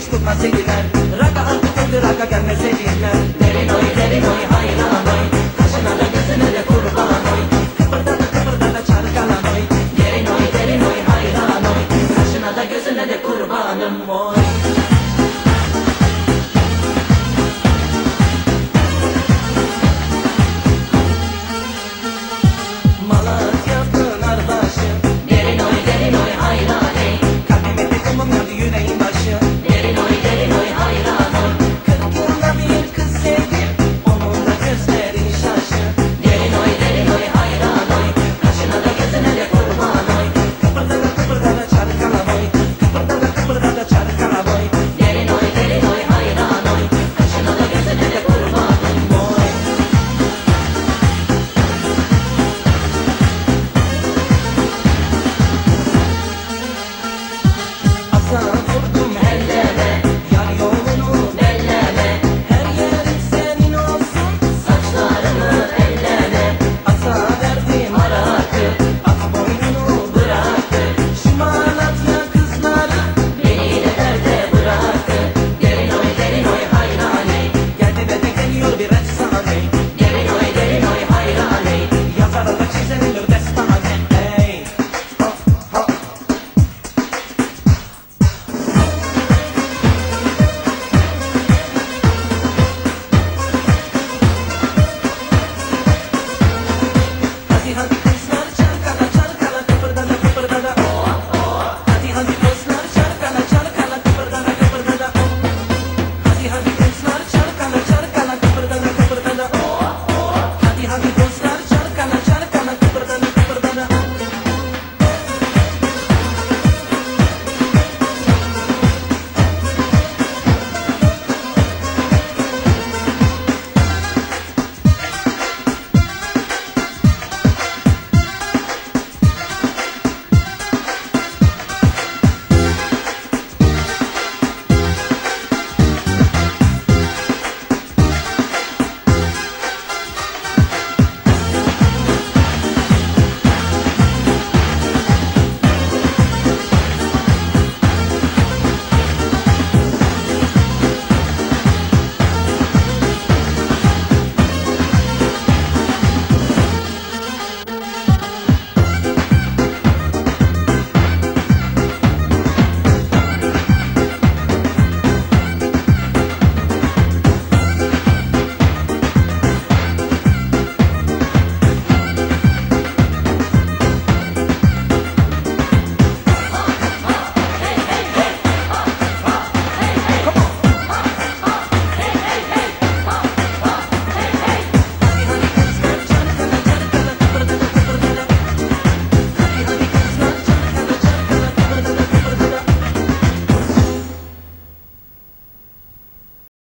hiç tutmaz eliler Raka artık kötü raka gelmez eliler Derin oy derin oy hayran oy Kaşına da gözüne de kurban oy Kıpırda da kıpırda da çarkalan oy Derin oy derin oy hayran oy Kaşına da gözüne de kurbanım oy.